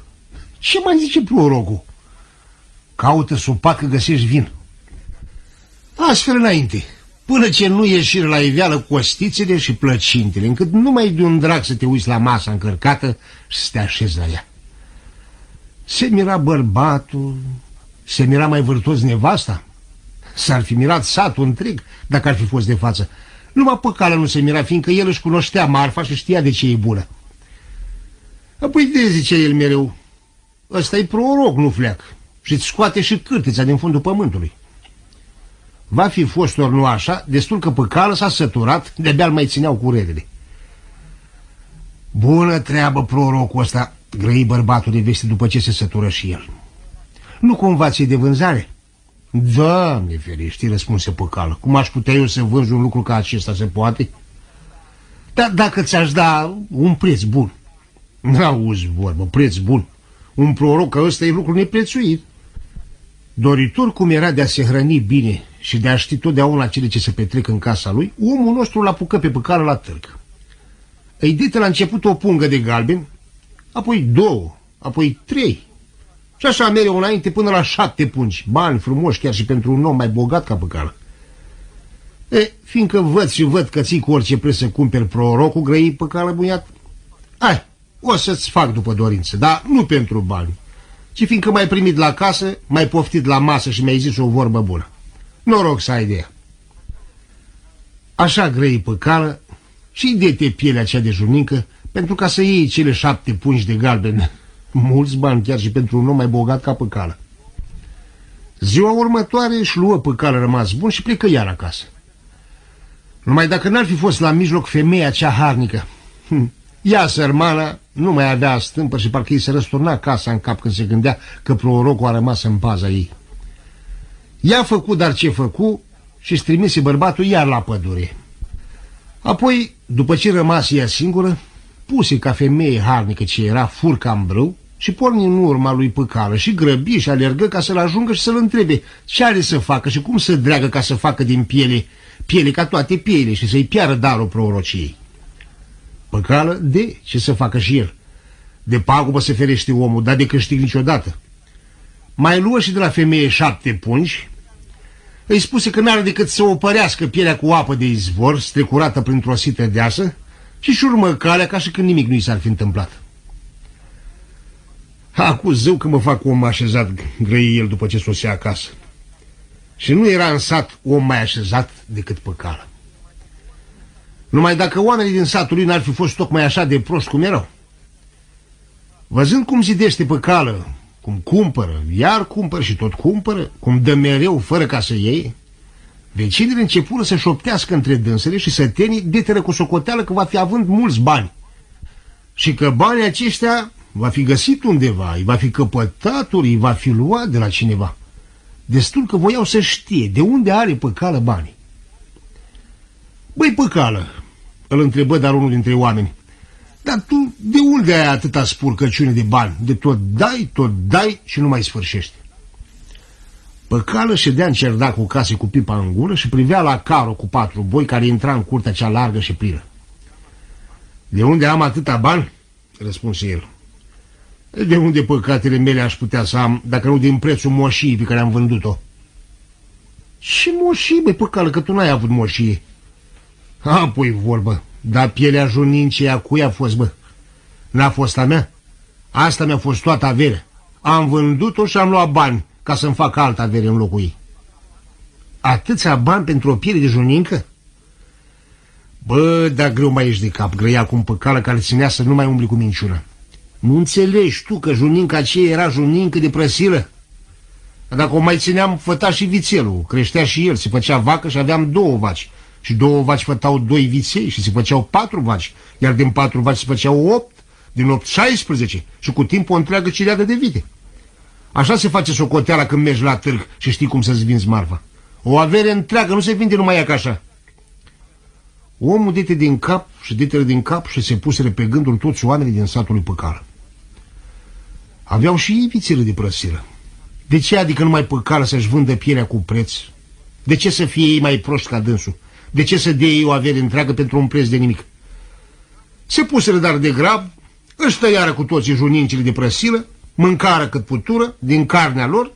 [SPEAKER 16] Ce mai zice prorocul? Caută supat că găsești vin. Astfel înainte, până ce nu ieși la iveală costițele și plăcintele, încât nu mai de un drag să te uiți la masa încărcată și să te așezi la ea. Se mira bărbatul, se mira mai vârtos nevasta, S-ar fi mirat satul întreg dacă ar fi fost de față. Numai păcală nu se mira, fiindcă el își cunoștea marfa și știa de ce e bună. Apoi de zice el mereu, ăsta e proroc, nu fleac, și îți scoate și cârtița din fundul pământului. Va fi fost ori nu așa, destul că păcală s-a săturat, de-abia mai țineau cu redele. Bună treabă prorocul ăsta, grăi bărbatul de veste după ce se sătură și el. Nu cumva ți de vânzare? Doamne ferește, răspunse păcală. Cum aș putea eu să vânzi un lucru ca acesta, se poate? Dar dacă ți-aș da un preț bun. N-auzi vorbă, preț bun. Un proroc ca ăsta e lucru neprețuit. Doritor cum era de a se hrăni bine și de a ști totdeauna cele ce se petrec în casa lui, omul nostru l-a pucat pe păcală la târg. Îi dete la început o pungă de galben, apoi două, apoi trei, și așa mereu înainte până la șapte pungi, bani frumoși chiar și pentru un om mai bogat ca păcală. E, fiindcă văd și văd că ții cu orice preț să cumperi prorocul grăi păcală buiat, hai, o să-ți fac după dorință, dar nu pentru bani, ci fiindcă m-ai primit la casă, mai poftit la masă și mi-ai zis o vorbă bună. Noroc să ai de ea. Așa grăi păcală și de-te pielea cea de junincă pentru ca să iei cele șapte pungi de galben <laughs> Mulți bani chiar și pentru un om mai bogat ca păcală. Ziua următoare își luă păcală rămas bun și plecă iar acasă. Numai dacă n-ar fi fost la mijloc femeia cea harnică. Hm. Ea, sărmana, nu mai avea stâmpă și parcă îi se răsturna casa în cap când se gândea că prorocul a rămas în paza ei. Ea a făcut dar ce făcu și-și trimise bărbatul iar la pădure. Apoi, după ce rămas ea singură, puse ca femeie harnică ce era furca în brâu și porni în urma lui păcală și grăbi și alergă ca să-l ajungă și să-l întrebe ce are să facă și cum să dreagă ca să facă din piele, piele ca toate piele și să-i piară darul prorociei. Păcală, de ce să facă și el? De pagubă se ferește omul, dar de câștig niciodată. Mai luă și de la femeie șapte pungi, îi spuse că n-are decât să opărească pielea cu apă de izvor, strecurată printr-o sită deasă, și-și urmă calea ca și când nimic nu i s-ar fi întâmplat. Acu zău că mă fac om așezat, grăi el după ce sosea acasă. Și nu era în sat om mai așezat decât păcală. Numai dacă oamenii din satul lui n-ar fi fost tocmai așa de proști cum erau. Văzând cum zidește păcală, cum cumpără, iar cumpără și tot cumpără, cum dă mereu fără ca să iei, Vecinile începură să șoptească între dânsele și să teni deteră cu socoteală că va fi având mulți bani. Și că banii aceștia va fi găsit undeva, îi va fi căpătat, îi va fi luat de la cineva. Destul că voiau să știe de unde are păcală banii. Băi, păcală, îl întrebă dar unul dintre oameni, dar tu de unde ai atâta spurcăciune de bani? De tot dai, tot dai și nu mai sfârșești. Păcală ședea în cerdacul casei cu pipa în gură și privea la Caro cu patru boi care intra în curtea cea largă și plină. De unde am atâta bani? răspunse el. De unde păcatele mele aș putea să am, dacă nu din prețul moșii pe care am vândut-o? Ce moșii, băi, păcală, că tu n-ai avut moșie. Apoi vorbă, dar pielea junincei a cui a fost, bă? N-a fost a mea? Asta mi-a fost toată averea. Am vândut-o și am luat bani ca să-mi fac alta avere în locul ei. Atâția bani pentru o piele de junincă? Bă, dar greu mai ești de cap, grăia cu un păcală care ținea să nu mai umbli cu minciună. Nu înțelegi tu că juninca aceea era junincă de prăsilă? Dacă o mai țineam, făta și vițelul, creștea și el, se făcea vacă și aveam două vaci. Și două vaci fătau doi viței și se făceau patru vaci, iar din patru vaci se făceau opt, din opt 16 și cu timp o întreagă cireadă de vite. Așa se face socoteala când mergi la târg și știi cum să-ți vinzi marfa. O avere întreagă nu se vinde numai ea ca așa. Omul dete din cap și detele din cap și se puseră pe gândul toți oamenii din satul lui Păcală. Aveau și ei vițele de prăsiră. De ce adică nu mai Păcală să-și vândă pielea cu preț? De ce să fie ei mai proști ca dânsul? De ce să dea ei o avere întreagă pentru un preț de nimic? Se puseră dar de grab, își tăiară cu toții junincile de prăsilă, mâncară cât putură, din carnea lor,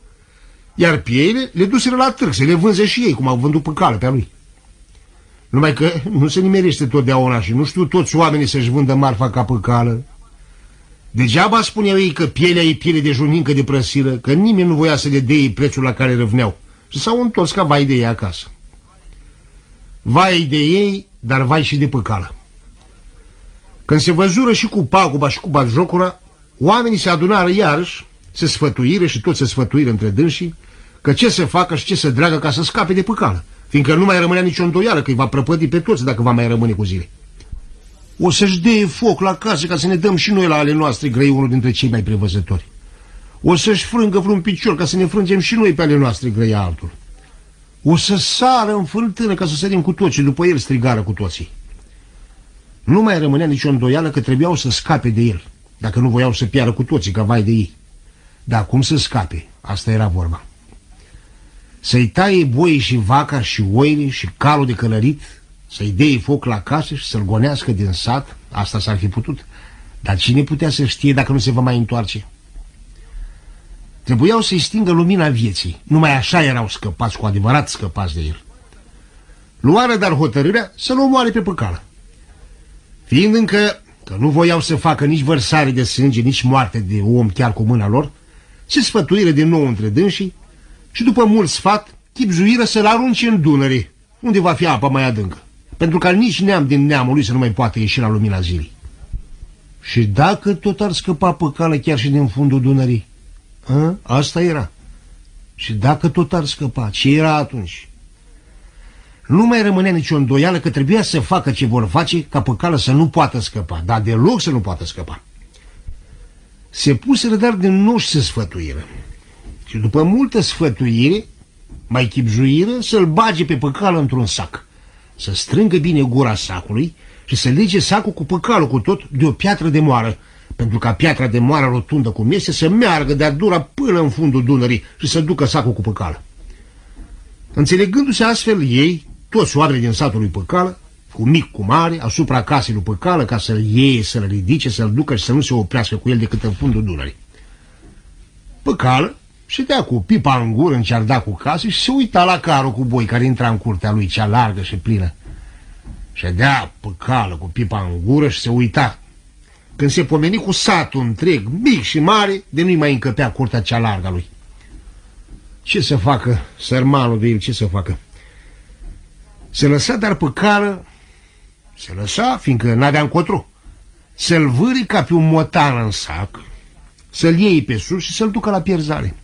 [SPEAKER 16] iar pieile le duseră la târg, să le vânze și ei, cum au vândut pe cale pe lui. Numai că nu se nimerește totdeauna și nu știu toți oamenii să-și vândă marfa ca pe cală. Degeaba spuneau ei că pielea e piele de junincă de prăsilă, că nimeni nu voia să le dea ei prețul la care răvneau și s-au întors ca vai de ei acasă. Vai de ei, dar vai și de păcală. Când se văzură și cu paguba și cu batjocura, oamenii se adunară iarăși, se sfătuire și toți se sfătuire între dânsii, că ce să facă și ce să dragă ca să scape de păcală, fiindcă nu mai rămânea nicio îndoială că îi va prăpădi pe toți dacă va mai rămâne cu zile. O să-și dea foc la casă ca să ne dăm și noi la ale noastre grei unul dintre cei mai prevăzători. O să-și frângă vreun picior ca să ne frângem și noi pe ale noastre grei altul. O să sară în fântână ca să sărim cu toți și după el strigară cu toții. Nu mai rămânea nicio îndoială că trebuiau să scape de el, dacă nu voiau să piară cu toții, ca vai de ei. Dar cum să scape? Asta era vorba. Să-i taie boii și vaca și oile și calul de călărit, să-i dea foc la casă și să-l gonească din sat, asta s-ar fi putut. Dar cine putea să știe dacă nu se va mai întoarce? Trebuiau să-i stingă lumina vieții. Numai așa erau scăpați, cu adevărat scăpați de el. Luară dar hotărârea să-l omoare pe păcală. Fiind încă că nu voiau să facă nici vărsare de sânge, nici moarte de om chiar cu mâna lor, se sfătuire din nou între dânsii și după mult sfat, chipzuiră să-l arunce în Dunăre, unde va fi apa mai adâncă, pentru ca nici neam din neamul lui să nu mai poată ieși la lumina zilei. Și dacă tot ar scăpa păcală chiar și din fundul Dunării, a? asta era. Și dacă tot ar scăpa, ce era atunci? Nu mai rămânea nicio îndoială că trebuia să facă ce vor face ca păcală să nu poată scăpa, dar deloc să nu poată scăpa. Se puse dar din nou și se sfătuiră. Și după multă sfătuire, mai chipzuiră să-l bage pe păcală într-un sac, să strângă bine gura sacului și să lege sacul cu păcalul cu tot de o piatră de moară, pentru ca piatra de moară rotundă cum este să meargă de-a dura până în fundul Dunării și să ducă sacul cu păcală. Înțelegându-se astfel ei, toți oamenii din satul lui Păcală, cu mic, cu mare, asupra casei lui Păcală, ca să-l iei, să-l ridice, să-l ducă și să nu se oprească cu el decât în fundul Dunării. Păcală dea cu pipa în gură, încerda cu casă și se uita la carul cu boi care intra în curtea lui, cea largă și plină. dea păcală cu pipa în gură și se uita. Când se pomeni cu satul întreg, mic și mare, de nu-i mai încăpea curtea cea largă a lui. Ce să facă, sărmanul de el, ce să facă? Se lăsa dar pe cală, se lăsa, fiindcă n-avea încotro, să-l vâri ca pe un motan în sac, să-l iei pe sus și să-l ducă la pierzare.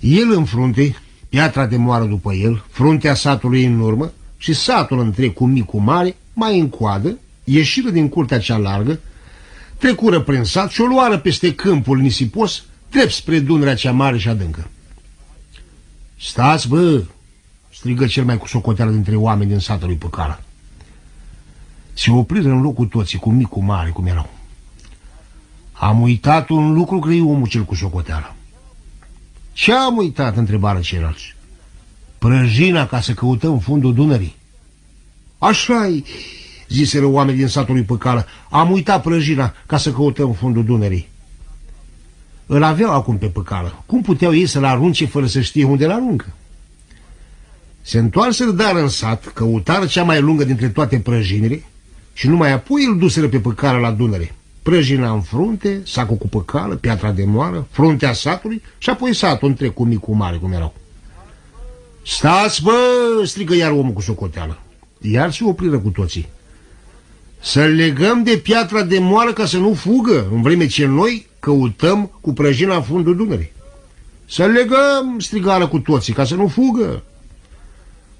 [SPEAKER 16] El în frunte, piatra de moară după el, fruntea satului în urmă și satul întreg cu mic cu mare, mai în coadă, ieșiră din curtea cea largă, trecură prin sat și o luară peste câmpul nisipos, drept spre Dunărea cea mare și adâncă. Stați, bă, strigă cel mai cu socoteală dintre oameni din satul lui Păcala. Se opriră în locul toții, cu mic, cu mare, cum erau. Am uitat un lucru, crei omul cel cu socoteală. Ce am uitat, întrebară ceilalți. Prăjina ca să căutăm fundul Dunării. Așa-i, ziseră oamenii din satul lui Păcală. Am uitat prăjina ca să căutăm fundul Dunării. Îl aveau acum pe Păcală. Cum puteau ei să-l arunce fără să știe unde l aruncă? Se întoarseră dar în sat, căutară cea mai lungă dintre toate prăjinile și numai apoi îl duseră pe păcală la Dunăre. Prăjina în frunte, sacul cu păcală, piatra de moară, fruntea satului și apoi satul întreg cu mic, cu mare, cum erau. Stați, bă, strigă iar omul cu socoteală. Iar se opriră cu toții. Să legăm de piatra de moară ca să nu fugă, în vreme ce noi căutăm cu prăjina în fundul Dunării. Să legăm, strigară cu toții, ca să nu fugă.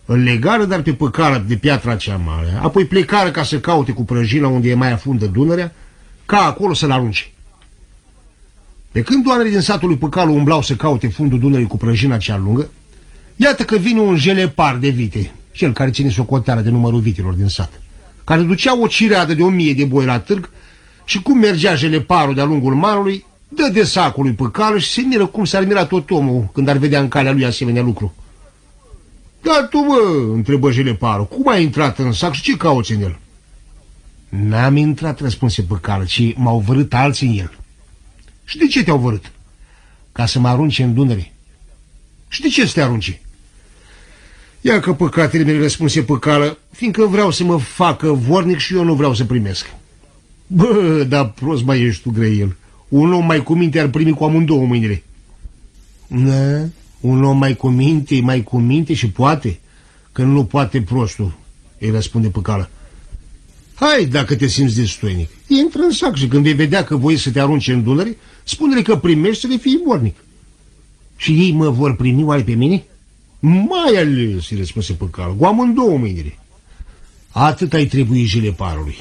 [SPEAKER 16] Îl legară dar pe păcară de piatra cea mare, apoi plecară ca să caute cu prăjina unde e mai afundă Dunărea, ca acolo să-l arunce. Pe când oamenii din satul lui Păcalu umblau să caute fundul Dunării cu prăjina cea lungă, iată că vine un jelepar de vite cel care ține socoteala de numărul vitilor din sat, care ducea o cireadă de o mie de boi la târg și cum mergea jeleparul de-a lungul malului, dă de sacul lui pe cală și se miră cum s-ar mira tot omul când ar vedea în calea lui asemenea lucru. Dar tu, mă, întrebă jeleparul, cum ai intrat în sac și ce cauți în el? N-am intrat, răspunse pe cală, ci m-au vărât alții în el. Și de ce te-au vărât? Ca să mă arunce în Dunăre. Și de ce să te arunci? Ia că păcatele mele răspunse pe cală, fiindcă vreau să mă facă vornic și eu nu vreau să primesc. Bă, dar prost mai ești tu, Grăiel. Un om mai cu minte ar primi cu amândouă mâinile. Nă, un om mai cu minte, mai cu minte și poate, că nu poate prostul, îi răspunde pe cală. Hai, dacă te simți destoinic, intră în sac și când vei vedea că voi să te arunce în Dunăre, spune-le că primești să le fii vornic. Și ei mă vor primi oare pe mine? Mai ales, îi răspunse pe cal, cu amândouă mâinile. Atât ai trebui jele parului.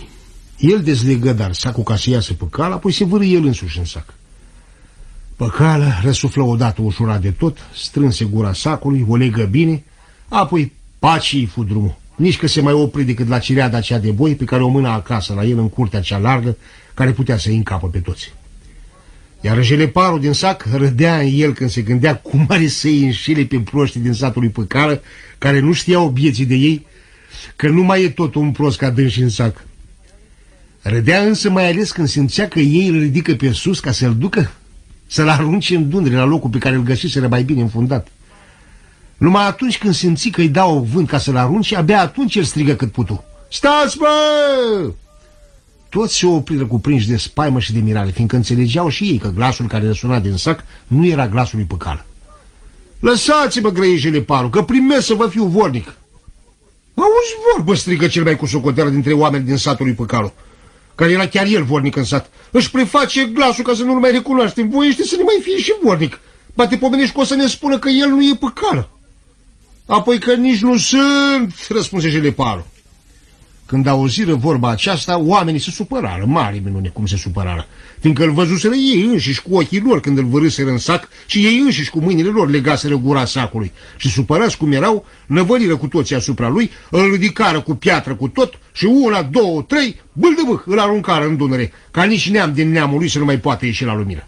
[SPEAKER 16] El dezlegă dar sacul ca să iasă pe cal, apoi se vâră el însuși în sac. Păcală răsuflă odată ușurat de tot, strânse gura sacului, o legă bine, apoi pacii fu drumul. Nici că se mai opri decât la cireada aceea de boi pe care o mâna acasă la el în curtea cea largă, care putea să-i încapă pe toți. Iar jeleparul din sac râdea în el când se gândea cum are să-i înșile pe proștii din satul lui Păcară, care nu știau bieții de ei, că nu mai e tot un prost ca dânsi în sac. Râdea însă mai ales când simțea că ei îl ridică pe sus ca să-l ducă, să-l arunce în dundre la locul pe care îl găsiseră mai bine înfundat. Numai atunci când simți că îi dau vânt ca să-l arunce, abia atunci el strigă cât putu. Stați, bă! Toți se opriră cuprinși de spaimă și de mirare, fiindcă înțelegeau și ei că glasul care răsuna din sac nu era glasul lui Păcal. Lăsați-mă, grăieșele paru, că primesc să vă fiu vornic. Auzi vorbă, strigă cel mai cu socoteală dintre oameni din satul lui Păcalu, care era chiar el vornic în sat. Își preface glasul ca să nu-l mai recunoaștem. Voiește să ne mai fie și vornic. Ba te pomenești că o să ne spună că el nu e Păcală. Apoi că nici nu sunt, răspunse Jeleparu. Când auziră vorba aceasta, oamenii se supărară, mari minune cum se supărară, fiindcă îl văzuseră ei înșiși cu ochii lor când îl vărâseră în sac și ei înșiși cu mâinile lor legaseră gura sacului și supărați cum erau, năvăliră cu toții asupra lui, îl ridicară cu piatră cu tot și una, două, trei, bâldăbâh, îl aruncară în Dunăre, ca nici neam din neamul lui să nu mai poată ieși la lumină.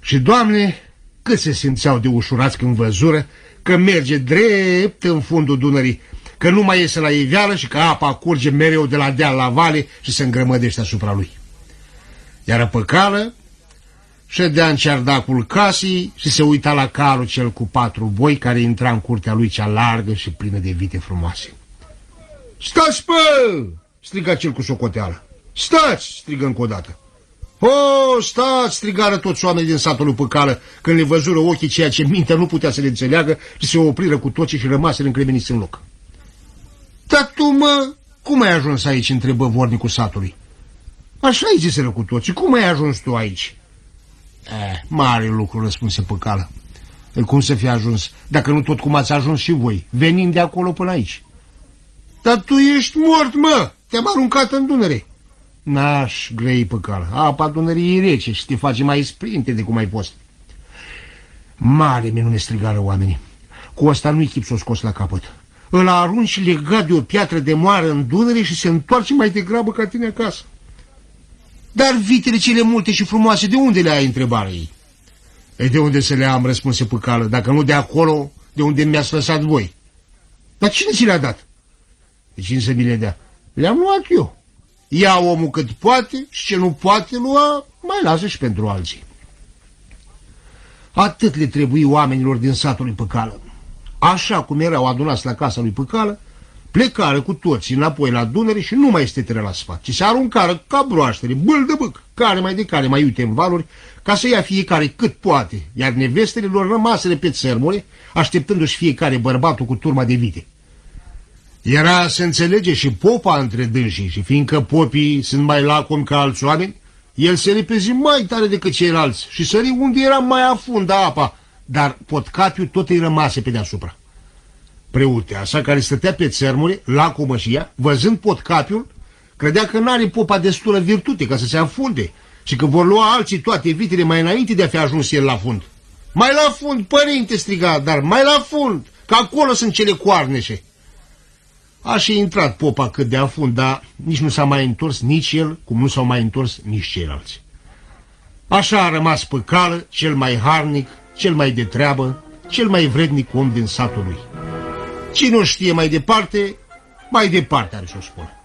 [SPEAKER 16] Și, Doamne, cât se simțeau de ușurați când văzură că merge drept în fundul Dunării, că nu mai iese la iveală și că apa curge mereu de la deal la vale și se îngrămădește asupra lui. Iar pe cală ședea în ceardacul casii și se uita la calul cel cu patru boi care intra în curtea lui cea largă și plină de vite frumoase. Stați, pă! striga cel cu socoteală. Stați! strigă încă o dată. O, stați, strigară toți oamenii din satul lui Păcală, când le văzură ochii ceea ce mintea nu putea să le înțeleagă și se opriră cu toții și rămaseră încremeniți în loc. Dar tu, mă, cum ai ajuns aici, întrebă vornicul satului. Așa ai ziseră cu toții, cum ai ajuns tu aici? Eh, mare lucru, răspunse Păcală. Cum să fi ajuns, dacă nu tot cum ați ajuns și voi, venind de acolo până aici? Dar tu ești mort, mă! Te-am aruncat în Dunăre. N-aș grei pe cal. Apa Dunării e rece și te face mai sprinte de cum ai fost. Mare minune strigară oamenii. Cu asta nu-i chip să o scos la capăt. Îl arunci legat de o piatră de moară în Dunăre și se întoarce mai degrabă ca tine acasă. Dar vitele cele multe și frumoase, de unde le ai întrebare ei? E de unde să le am, răspunse cală, dacă nu de acolo, de unde mi-ați lăsat voi. Dar cine ți le-a dat? De cine să mi le dea? Le-am luat eu. Ia omul cât poate și ce nu poate lua, mai lasă și pentru alții. Atât le trebuie oamenilor din satul lui Păcală. Așa cum erau adunați la casa lui Păcală, plecară cu toți înapoi la Dunăre și nu mai este la sfat, ci se aruncară ca broaștere, bâl de bâc, care mai de care mai uite în valuri, ca să ia fiecare cât poate, iar nevestele lor rămasele pe țărmule, așteptându-și fiecare bărbatul cu turma de vite. Era, să înțelege, și popa între dânsii și fiindcă popii sunt mai lacomi ca alți oameni, el se repezi mai tare decât ceilalți și sări unde era mai afundă apa, dar potcapiul tot îi rămase pe deasupra. Preuteasa, care stătea pe țărmuri, lacomă și ea, văzând potcapiul, credea că n-are popa destulă virtute ca să se afunde și că vor lua alții toate vitele mai înainte de a fi ajuns el la fund. Mai la fund, părinte, striga, dar mai la fund, că acolo sunt cele coarneșe. A și intrat popa cât de afund, dar nici nu s-a mai întors nici el, cum nu s-au mai întors nici ceilalți. Așa a rămas pe cală cel mai harnic, cel mai de treabă, cel mai vrednic om din satul lui. Cine o știe mai departe, mai departe are să o spun.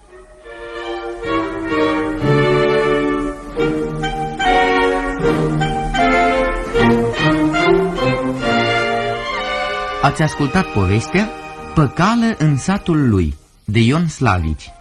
[SPEAKER 15] Ați ascultat povestea Păcală în satul lui de Ion Slavici